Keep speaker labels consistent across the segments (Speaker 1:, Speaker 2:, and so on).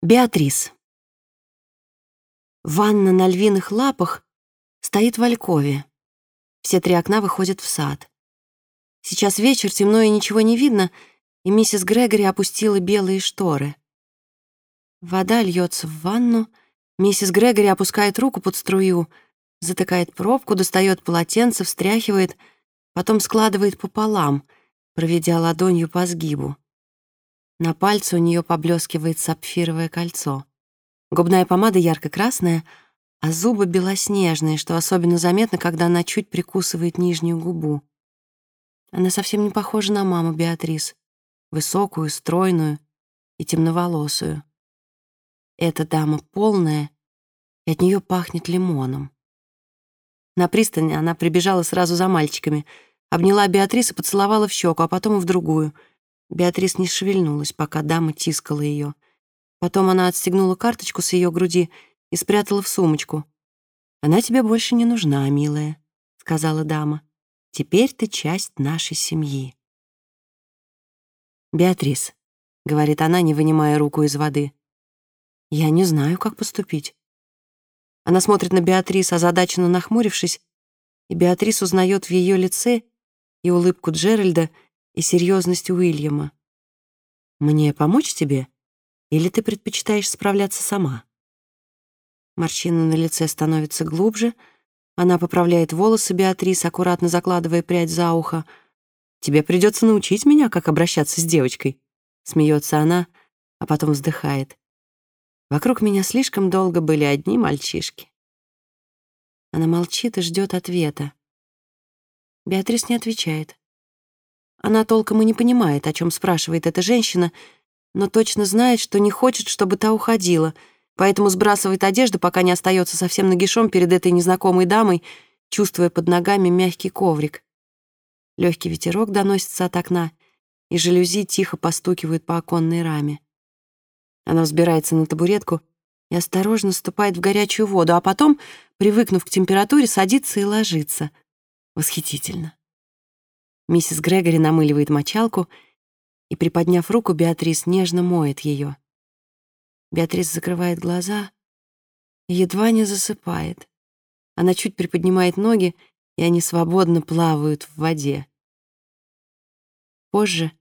Speaker 1: Беатрис. Ванна на львиных лапах стоит в алькове. Все три окна выходят в сад. Сейчас вечер, темно и ничего не видно, и миссис Грегори опустила белые шторы. Вода льется в ванну, миссис Грегори опускает руку под струю, затыкает пробку, достает полотенце, встряхивает, потом складывает пополам, проведя ладонью по сгибу. На пальце у нее поблескивает сапфировое кольцо. Губная помада ярко-красная, а зубы белоснежные, что особенно заметно, когда она чуть прикусывает нижнюю губу. Она совсем не похожа на маму Беатрис, высокую, стройную и темноволосую. Эта дама полная, и от нее пахнет лимоном. На пристани она прибежала сразу за мальчиками, обняла Беатрис и поцеловала в щеку, а потом и в другую — Беатрис не шевельнулась, пока дама тискала ее. Потом она отстегнула карточку с ее груди и спрятала в сумочку. «Она тебе больше не нужна, милая», — сказала дама. «Теперь ты часть нашей семьи». «Беатрис», — говорит она, не вынимая руку из воды, — «я не знаю, как поступить». Она смотрит на Беатрис, озадаченно нахмурившись, и Беатрис узнает в ее лице и улыбку Джеральда, и серьезность Уильяма. «Мне помочь тебе? Или ты предпочитаешь справляться сама?» Морщина на лице становится глубже. Она поправляет волосы Беатрис, аккуратно закладывая прядь за ухо. «Тебе придется научить меня, как обращаться с девочкой», — смеется она, а потом вздыхает. «Вокруг меня слишком долго были одни мальчишки». Она молчит и ждет ответа. Беатрис не отвечает. Она толком и не понимает, о чем спрашивает эта женщина, но точно знает, что не хочет, чтобы та уходила, поэтому сбрасывает одежду, пока не остается совсем нагишом перед этой незнакомой дамой, чувствуя под ногами мягкий коврик. Легкий ветерок доносится от окна, и жалюзи тихо постукивают по оконной раме. Она взбирается на табуретку и осторожно ступает в горячую воду, а потом, привыкнув к температуре, садится и ложится. Восхитительно. Миссис Грегори намыливает мочалку и, приподняв руку, Беатрис нежно моет ее. Беатрис закрывает глаза и едва не засыпает. Она чуть приподнимает ноги, и они свободно плавают в воде. Позже,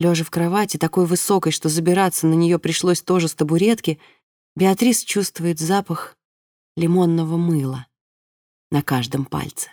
Speaker 1: лежа в кровати, такой высокой, что забираться на нее пришлось тоже с табуретки, Беатрис чувствует запах лимонного мыла на каждом пальце.